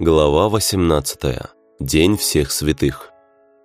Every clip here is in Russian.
Глава 18. День всех святых.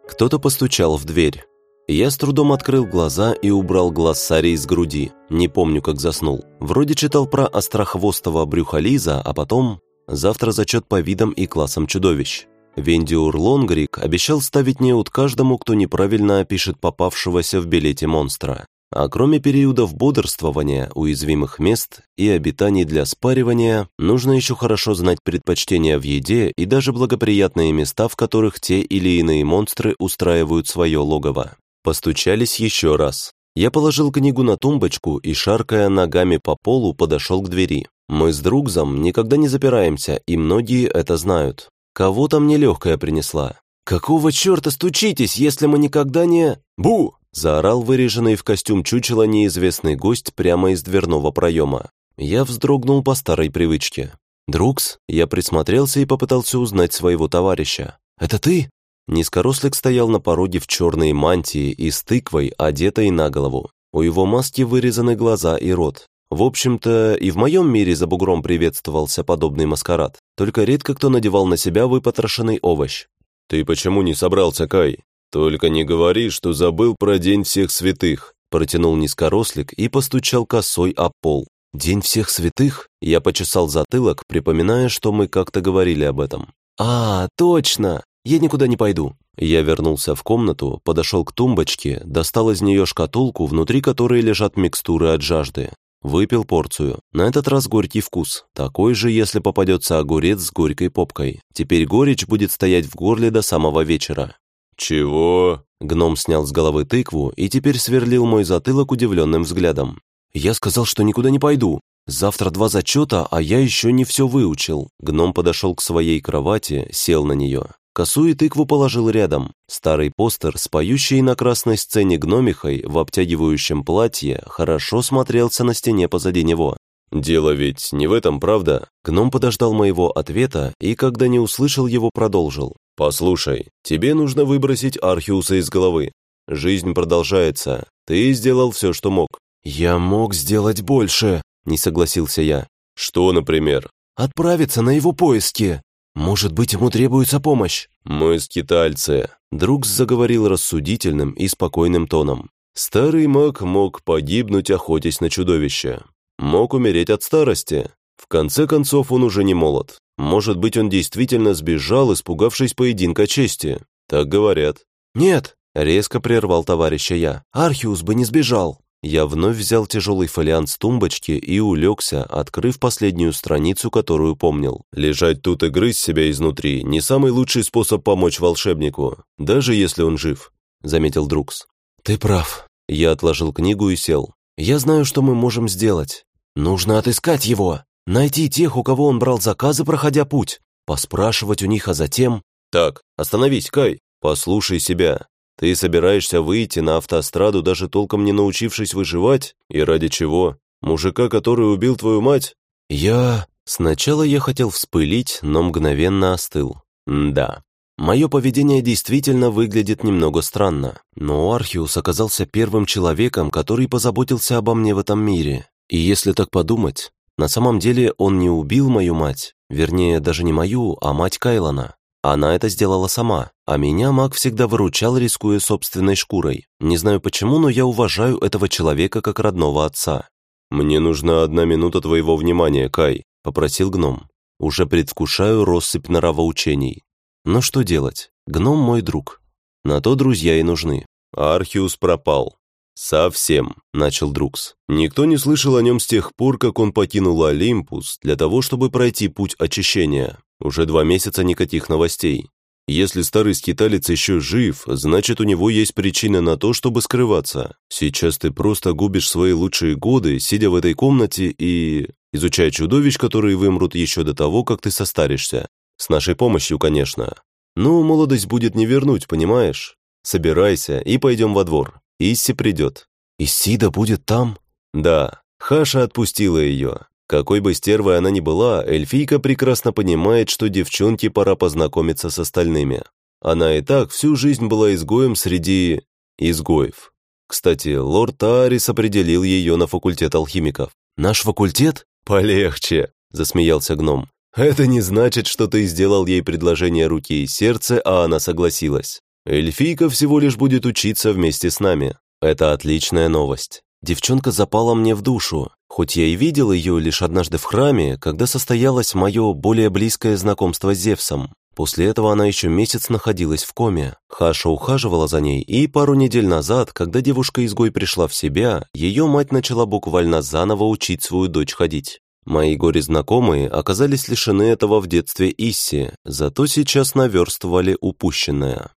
Кто-то постучал в дверь. Я с трудом открыл глаза и убрал глаз Сари из груди. Не помню, как заснул. Вроде читал про острохвостого брюхолиза, а потом... Завтра зачет по видам и классам чудовищ. Вендиур Лонгрик обещал ставить неуд каждому, кто неправильно опишет попавшегося в билете монстра. А кроме периодов бодрствования, уязвимых мест и обитаний для спаривания, нужно еще хорошо знать предпочтения в еде и даже благоприятные места, в которых те или иные монстры устраивают свое логово. Постучались еще раз. Я положил книгу на тумбочку и, шаркая ногами по полу, подошел к двери. Мы с Другзом никогда не запираемся, и многие это знают. Кого-то мне легкая принесла. «Какого черта стучитесь, если мы никогда не...» «Бу!» Заорал выреженный в костюм чучела неизвестный гость прямо из дверного проема. Я вздрогнул по старой привычке. «Друкс?» Я присмотрелся и попытался узнать своего товарища. «Это ты?» Низкорослик стоял на пороге в черной мантии и с тыквой, одетой на голову. У его маски вырезаны глаза и рот. В общем-то, и в моем мире за бугром приветствовался подобный маскарад. Только редко кто надевал на себя выпотрошенный овощ. «Ты почему не собрался, Кай?» «Только не говори, что забыл про День всех святых», протянул низкорослик и постучал косой о пол. «День всех святых?» Я почесал затылок, припоминая, что мы как-то говорили об этом. «А, точно! Я никуда не пойду». Я вернулся в комнату, подошел к тумбочке, достал из нее шкатулку, внутри которой лежат микстуры от жажды. Выпил порцию. На этот раз горький вкус. Такой же, если попадется огурец с горькой попкой. Теперь горечь будет стоять в горле до самого вечера. «Чего?» Гном снял с головы тыкву и теперь сверлил мой затылок удивленным взглядом. «Я сказал, что никуда не пойду. Завтра два зачета, а я еще не все выучил». Гном подошел к своей кровати, сел на нее. Косу и тыкву положил рядом. Старый постер с поющей на красной сцене гномихой в обтягивающем платье хорошо смотрелся на стене позади него. «Дело ведь не в этом, правда?» Гном подождал моего ответа и, когда не услышал его, продолжил. «Послушай, тебе нужно выбросить Архиуса из головы. Жизнь продолжается. Ты сделал все, что мог». «Я мог сделать больше», — не согласился я. «Что, например?» «Отправиться на его поиски. Может быть, ему требуется помощь». «Мы скитальцы», — друг заговорил рассудительным и спокойным тоном. «Старый маг мог погибнуть, охотясь на чудовище. Мог умереть от старости. В конце концов, он уже не молод. Может быть, он действительно сбежал, испугавшись поединка чести. Так говорят. «Нет!» — резко прервал товарища я. «Архиус бы не сбежал!» Я вновь взял тяжелый фолиант с тумбочки и улегся, открыв последнюю страницу, которую помнил. Лежать тут и грызть себя изнутри – не самый лучший способ помочь волшебнику, даже если он жив, – заметил Друкс. «Ты прав». Я отложил книгу и сел. «Я знаю, что мы можем сделать. Нужно отыскать его!» Найти тех, у кого он брал заказы, проходя путь. Поспрашивать у них, а затем... Так, остановись, Кай. Послушай себя. Ты собираешься выйти на автостраду, даже толком не научившись выживать? И ради чего? Мужика, который убил твою мать? Я... Сначала я хотел вспылить, но мгновенно остыл. да. Мое поведение действительно выглядит немного странно, но Архиус оказался первым человеком, который позаботился обо мне в этом мире. И если так подумать, на самом деле он не убил мою мать, вернее, даже не мою, а мать Кайлана. Она это сделала сама, а меня маг всегда выручал, рискуя собственной шкурой. Не знаю почему, но я уважаю этого человека как родного отца. «Мне нужна одна минута твоего внимания, Кай», — попросил гном. «Уже предвкушаю россыпь норовоучений. Но что делать? Гном мой друг. На то друзья и нужны. Архиус пропал. «Совсем», — начал Друкс. «Никто не слышал о нем с тех пор, как он покинул Олимпус для того, чтобы пройти путь очищения. Уже два месяца никаких новостей. Если старый скиталец еще жив, значит, у него есть причина на то, чтобы скрываться. Сейчас ты просто губишь свои лучшие годы, сидя в этой комнате и... изучая чудовищ, которые вымрут еще до того, как ты состаришься. С нашей помощью, конечно. Но молодость будет не вернуть, понимаешь? Собирайся и пойдем во двор. Исси придет. Исида будет там? Да, Хаша отпустила ее. Какой бы стервой она ни была, эльфийка прекрасно понимает, что девчонке пора познакомиться с остальными. Она и так всю жизнь была изгоем среди... изгоев. Кстати, лорд Таарис определил ее на факультет алхимиков. «Наш факультет?» «Полегче», — засмеялся гном. Это не значит, что ты сделал ей предложение руки и сердца, а она согласилась. Эльфийка всего лишь будет учиться вместе с нами. Это отличная новость. Девчонка запала мне в душу, хоть я и видел ее лишь однажды в храме, когда состоялось мое более близкое знакомство с Зевсом. После этого она еще месяц находилась в коме. Хаша ухаживала за ней, и пару недель назад, когда девушка-изгой пришла в себя, ее мать начала буквально заново учить свою дочь ходить. Мои горе-знакомые оказались лишены этого в детстве Исси, зато сейчас наверстывали упущенное.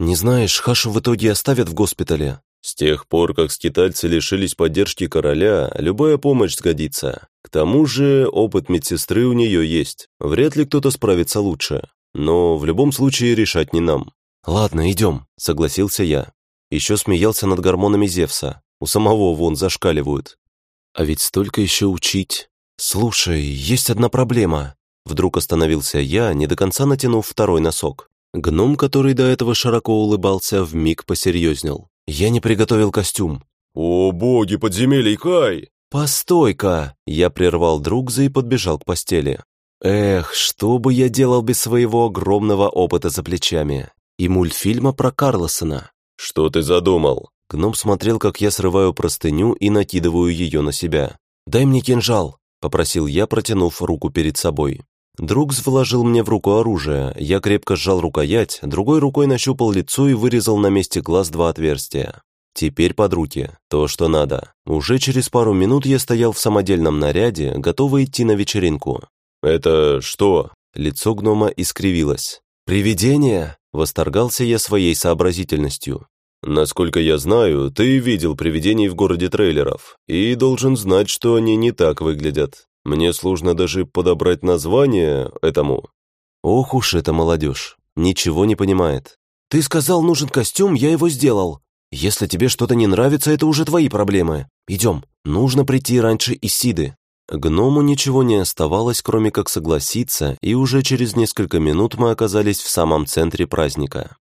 «Не знаешь, Хашу в итоге оставят в госпитале?» «С тех пор, как скитальцы лишились поддержки короля, любая помощь сгодится. К тому же опыт медсестры у нее есть. Вряд ли кто-то справится лучше. Но в любом случае решать не нам». «Ладно, идем», — согласился я. Еще смеялся над гормонами Зевса. У самого вон зашкаливают. А ведь столько еще учить. Слушай, есть одна проблема. Вдруг остановился я, не до конца натянув второй носок. Гном, который до этого широко улыбался, вмиг посерьезнел. «Я не приготовил костюм». «О, боги подземелий, Кай!» «Постой-ка!» Я прервал Другза и подбежал к постели. Эх, что бы я делал без своего огромного опыта за плечами? И мультфильма про Карлосона. «Что ты задумал?» Гном смотрел, как я срываю простыню и накидываю ее на себя. «Дай мне кинжал», — попросил я, протянув руку перед собой. Другс вложил мне в руку оружие, я крепко сжал рукоять, другой рукой нащупал лицо и вырезал на месте глаз два отверстия. Теперь под руки, то, что надо. Уже через пару минут я стоял в самодельном наряде, готовый идти на вечеринку. «Это что?» Лицо гнома искривилось. «Привидение?» – восторгался я своей сообразительностью. «Насколько я знаю, ты видел привидений в городе трейлеров и должен знать, что они не так выглядят. Мне сложно даже подобрать название этому». «Ох уж эта молодежь! Ничего не понимает. Ты сказал, нужен костюм, я его сделал. Если тебе что-то не нравится, это уже твои проблемы. Идем, нужно прийти раньше Исиды». Гному ничего не оставалось, кроме как согласиться, и уже через несколько минут мы оказались в самом центре праздника.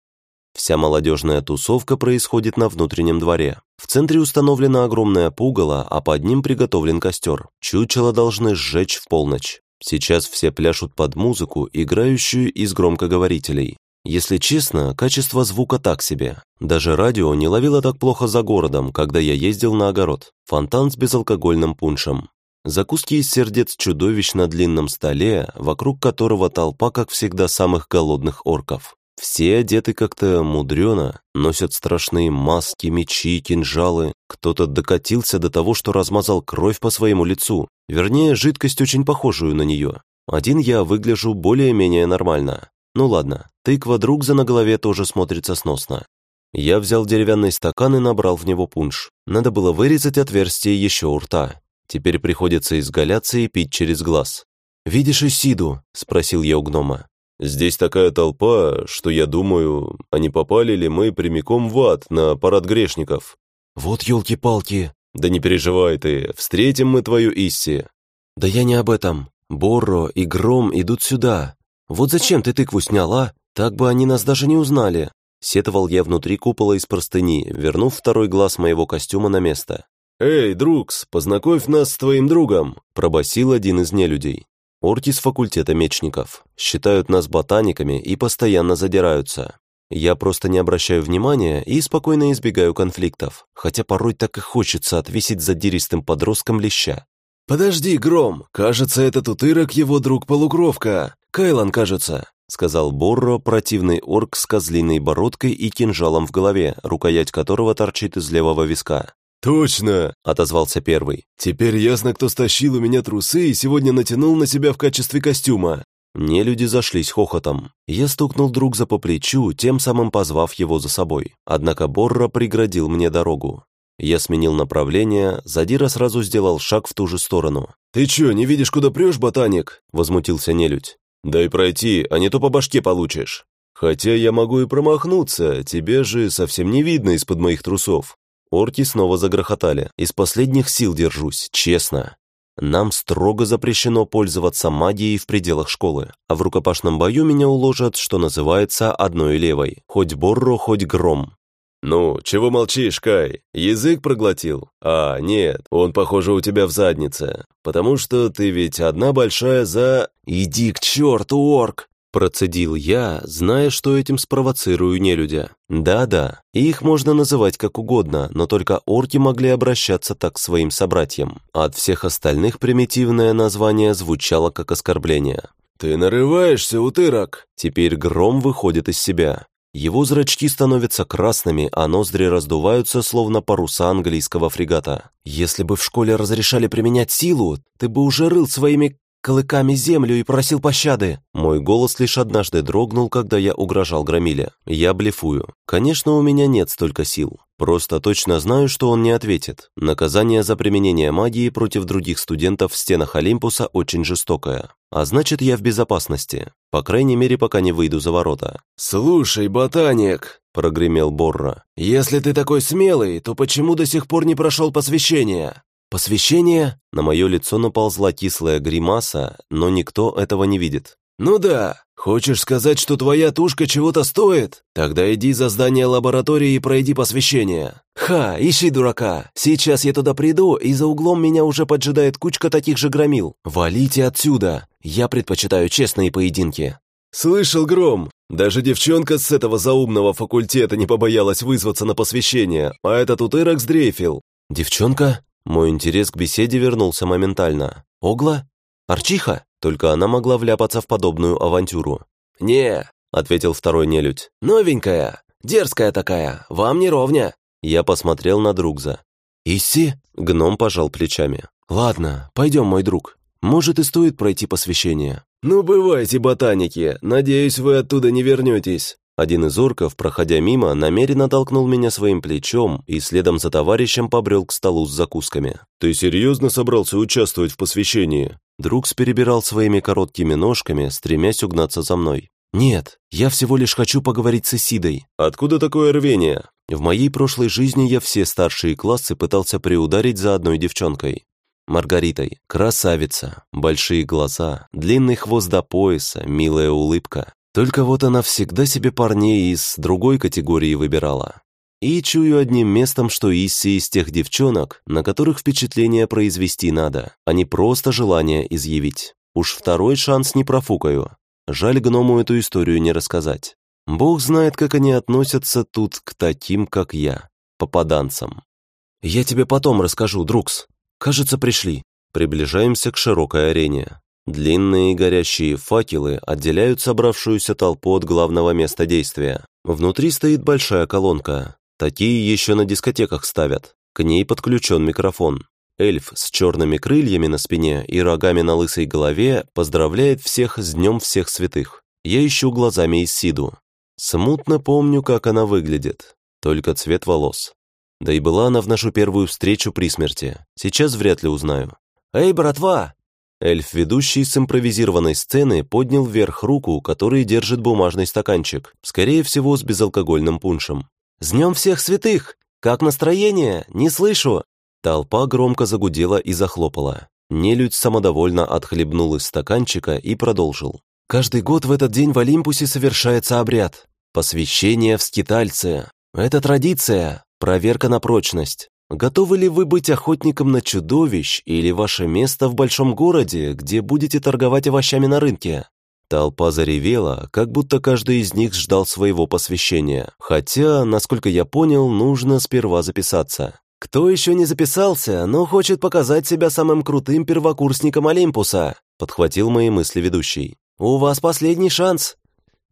Вся молодежная тусовка происходит на внутреннем дворе. В центре установлено огромное пугало, а под ним приготовлен костер. Чучело должны сжечь в полночь. Сейчас все пляшут под музыку, играющую из громкоговорителей. Если честно, качество звука так себе. Даже радио не ловило так плохо за городом, когда я ездил на огород. Фонтан с безалкогольным пуншем. Закуски из сердец чудовищ на длинном столе, вокруг которого толпа, как всегда, самых голодных орков. Все одеты как-то мудрено, носят страшные маски, мечи, кинжалы. Кто-то докатился до того, что размазал кровь по своему лицу. Вернее, жидкость очень похожую на нее. Один я выгляжу более-менее нормально. Ну ладно, тыква Другза на голове тоже смотрится сносно. Я взял деревянный стакан и набрал в него пунш. Надо было вырезать отверстие еще у рта. Теперь приходится изгаляться и пить через глаз. «Видишь Исиду?» – спросил я у гнома. Здесь такая толпа, что я думаю, а не попали ли мы прямиком в ад на парад грешников. Вот елки-палки. Да не переживай ты, встретим мы твою Исси. Да я не об этом. Борро и Гром идут сюда. Вот зачем ты тыкву снял, а? Так бы они нас даже не узнали. Сетовал я внутри купола из простыни, вернув второй глаз моего костюма на место. «Эй, Друкс, познакомь нас с твоим другом!» – пробасил один из нелюдей. Орки с факультета мечников. Считают нас ботаниками и постоянно задираются. Я просто не обращаю внимания и спокойно избегаю конфликтов, хотя порой так и хочется отвесить задиристым подросткам леща. «Подожди, Гром, кажется, этот утырок его друг-полукровка. Кайлан, кажется», сказал Борро, противный орк с козлиной бородкой и кинжалом в голове, рукоять которого торчит из левого виска. «Точно!» – отозвался первый. «Теперь ясно, кто стащил у меня трусы и сегодня натянул на себя в качестве костюма». Не люди зашлись хохотом. Я стукнул друг по плечу, тем самым позвав его за собой. Однако Борра преградил мне дорогу. Я сменил направление, Задира сразу сделал шаг в ту же сторону. «Ты чё, не видишь, куда прешь, ботаник?» – возмутился нелюдь. «Дай пройти, а не то по башке получишь. Хотя я могу и промахнуться, тебе же совсем не видно из-под моих трусов. Орки снова загрохотали. Из последних сил держусь, честно. Нам строго запрещено пользоваться магией в пределах школы, а в рукопашном бою меня уложат, что называется, одной левой, хоть Борро, хоть Гром. «Ну, чего молчишь, Кай? Язык проглотил? А, нет, он, похоже, у тебя в заднице. Потому что ты ведь одна большая за...» «Иди к черту, орк!» Процедил я, зная, что этим спровоцирую нелюдя. Да-да, их можно называть как угодно, но только орки могли обращаться так к своим собратьям. От всех остальных примитивное название звучало как оскорбление. «Ты нарываешься, утырок!» Теперь гром выходит из себя. Его зрачки становятся красными, а ноздри раздуваются, словно паруса английского фрегата. «Если бы в школе разрешали применять силу, ты бы уже рыл своими клыками землю и просил пощады. Мой голос лишь однажды дрогнул, когда я угрожал Громиле. Я блефую. Конечно, у меня нет столько сил. Просто точно знаю, что он не ответит. Наказание за применение магии против других студентов в стенах Олимпуса очень жестокое. А значит, я в безопасности. По крайней мере, пока не выйду за ворота. «Слушай, ботаник!» – прогремел Борра. «Если ты такой смелый, то почему до сих пор не прошел посвящение?» «Посвящение?» На мое лицо наползла кислая гримаса, но никто этого не видит. «Ну да. Хочешь сказать, что твоя тушка чего-то стоит? Тогда иди за здание лаборатории и пройди посвящение». «Ха, ищи дурака. Сейчас я туда приду, и за углом меня уже поджидает кучка таких же громил. Валите отсюда. Я предпочитаю честные поединки». «Слышал, Гром, даже девчонка с этого заумного факультета не побоялась вызваться на посвящение, а этот утырок сдрейфил». «Девчонка?» Мой интерес к беседе вернулся моментально. «Огла? Арчиха?» Только она могла вляпаться в подобную авантюру. «Не», — ответил второй нелюдь. «Новенькая, дерзкая такая, вам не ровня». Я посмотрел на Другза. «Исси?» — гном пожал плечами. «Ладно, пойдем, мой друг. Может, и стоит пройти посвящение». «Ну, бывайте, ботаники. Надеюсь, вы оттуда не вернетесь». Один из орков, проходя мимо, намеренно толкнул меня своим плечом и следом за товарищем побрел к столу с закусками. «Ты серьезно собрался участвовать в посвящении?» Друг перебирал своими короткими ножками, стремясь угнаться за мной. «Нет, я всего лишь хочу поговорить с Исидой». «Откуда такое рвение?» В моей прошлой жизни я все старшие классы пытался приударить за одной девчонкой. Маргаритой. Красавица, большие глаза, длинный хвост до пояса, милая улыбка. Только вот она всегда себе парней из другой категории выбирала. И чую одним местом, что Исси из тех девчонок, на которых впечатление произвести надо, а не просто желание изъявить. Уж второй шанс не профукаю. Жаль гному эту историю не рассказать. Бог знает, как они относятся тут к таким, как я, попаданцам. «Я тебе потом расскажу, Друкс. Кажется, пришли». Приближаемся к широкой арене. Длинные горящие факелы отделяют собравшуюся толпу от главного места действия. Внутри стоит большая колонка. Такие еще на дискотеках ставят. К ней подключен микрофон. Эльф с черными крыльями на спине и рогами на лысой голове поздравляет всех с Днем Всех Святых. Я ищу глазами Исиду. Смутно помню, как она выглядит. Только цвет волос. Да и была она в нашу первую встречу при смерти. Сейчас вряд ли узнаю. «Эй, братва, Эльф-ведущий с импровизированной сцены поднял вверх руку, который держит бумажный стаканчик, скорее всего, с безалкогольным пуншем. «С днем всех святых! Как настроение? Не слышу!» Толпа громко загудела и захлопала. Нелюдь самодовольно отхлебнул из стаканчика и продолжил. «Каждый год в этот день в Олимпусе совершается обряд. Посвящение в скитальце. Это традиция, проверка на прочность. Готовы ли вы быть охотником на чудовищ или ваше место в большом городе, где будете торговать овощами на рынке? Толпа заревела, как будто каждый из них ждал своего посвящения. Хотя, насколько я понял, нужно сперва записаться. «Кто еще не записался, но хочет показать себя самым крутым первокурсником Олимпуса?» подхватил мои мысли ведущий. «У вас последний шанс».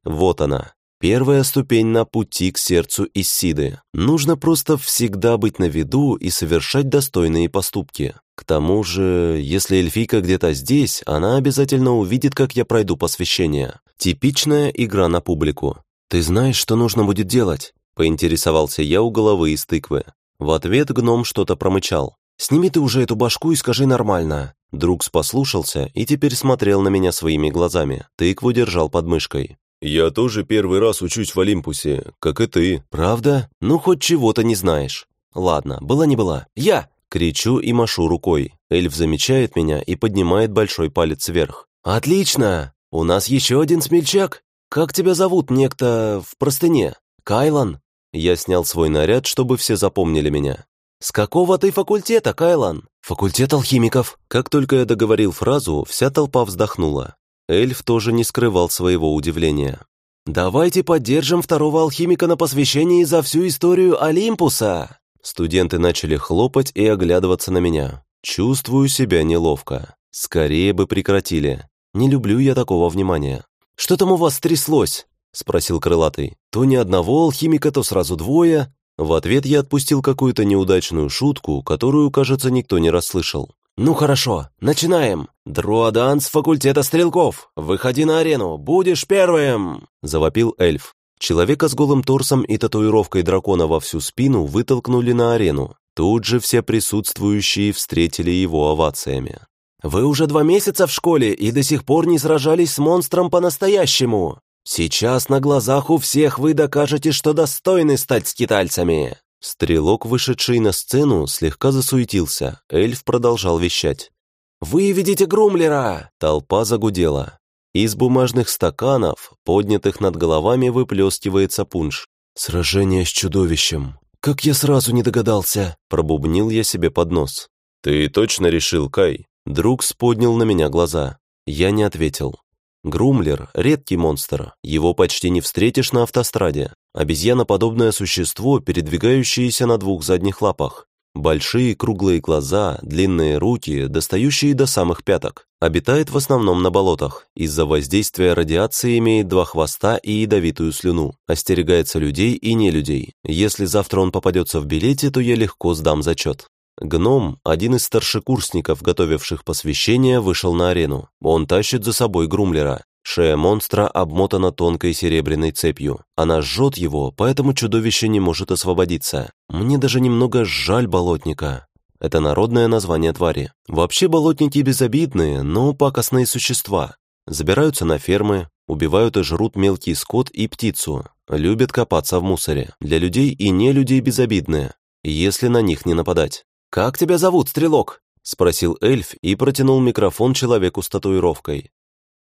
Вот она, Первая ступень на пути к сердцу Исиды. Нужно просто всегда быть на виду и совершать достойные поступки. К тому же, если эльфийка где-то здесь, она обязательно увидит, как я пройду посвящение. Типичная игра на публику. «Ты знаешь, что нужно будет делать?» – поинтересовался я у головы из тыквы. В ответ гном что-то промычал. «Сними ты уже эту башку и скажи нормально». Друг послушался и теперь смотрел на меня своими глазами. Тыкву держал под мышкой. «Я тоже первый раз учусь в Олимпусе, как и ты». «Правда? Ну, хоть чего-то не знаешь». «Ладно, была не была. Я!» Кричу и машу рукой. Эльф замечает меня и поднимает большой палец вверх. «Отлично! У нас еще один смельчак. Как тебя зовут, некто в простыне? Кайлан?» Я снял свой наряд, чтобы все запомнили меня. «С какого ты факультета, Кайлан?» «Факультет алхимиков». Как только я договорил фразу, вся толпа вздохнула. Эльф тоже не скрывал своего удивления. «Давайте поддержим второго алхимика на посвящении за всю историю Олимпуса!» Студенты начали хлопать и оглядываться на меня. Чувствую себя неловко. Скорее бы прекратили. Не люблю я такого внимания. «Что там у вас стряслось?» — спросил крылатый. «То ни одного алхимика, то сразу двое». В ответ я отпустил какую-то неудачную шутку, которую, кажется, никто не расслышал. «Ну хорошо, начинаем. Друадан с факультета стрелков. Выходи на арену, будешь первым!» — завопил эльф. Человека с голым торсом и татуировкой дракона во всю спину вытолкнули на арену. Тут же все присутствующие встретили его овациями. «Вы уже два месяца в школе и до сих пор не сражались с монстром по-настоящему. Сейчас на глазах у всех вы докажете, что достойны стать скитальцами. Стрелок, вышедший на сцену, слегка засуетился. Эльф продолжал вещать. «Выведите Грумлера!» Толпа загудела. Из бумажных стаканов, поднятых над головами, выплескивается пунш. «Сражение с чудовищем! Как я сразу не догадался!» Пробубнил я себе под нос. «Ты точно решил, Кай?» Друг поднял на меня глаза. Я не ответил. Грумлер – редкий монстр, его почти не встретишь на автостраде. Обезьяноподобное существо, передвигающееся на двух задних лапах. Большие круглые глаза, длинные руки, достающие до самых пяток. Обитает в основном на болотах. Из-за воздействия радиации имеет два хвоста и ядовитую слюну. Остерегается людей и не людей. Если завтра он попадется в билете, то я легко сдам зачет. Гном, один из старшекурсников, готовивших посвящение, вышел на арену. Он тащит за собой Грумлера. Шея монстра обмотана тонкой серебряной цепью. Она жжет его, поэтому чудовище не может освободиться. Мне даже немного жаль болотника. Это народное название твари. Вообще болотники безобидные, но пакостные существа. Забираются на фермы, убивают и жрут мелкий скот и птицу. Любят копаться в мусоре. Для людей и не людей безобидные, если на них не нападать. «Как тебя зовут, стрелок?» — спросил эльф и протянул микрофон человеку с татуировкой.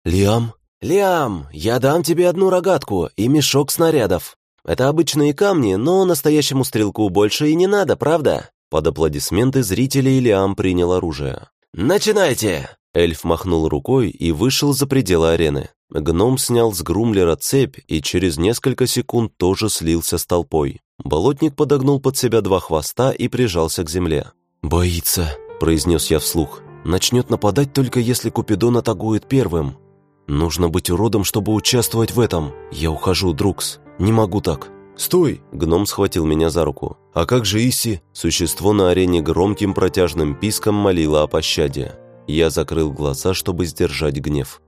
«Лиам». «Лиам, я дам тебе одну рогатку и мешок снарядов. Это обычные камни, но настоящему стрелку больше и не надо, правда?» Под аплодисменты зрителей Лиам принял оружие. «Начинайте!» Эльф махнул рукой и вышел за пределы арены. Гном снял с Грумлера цепь и через несколько секунд тоже слился с толпой. Болотник подогнул под себя два хвоста и прижался к земле. «Боится», — произнес я вслух. «Начнет нападать только если Купидон атакует первым. Нужно быть уродом, чтобы участвовать в этом. Я ухожу, Друкс. Не могу так». «Стой!» — гном схватил меня за руку. «А как же Иси?» Существо на арене громким протяжным писком молило о пощаде. Я закрыл глаза, чтобы сдержать гнев.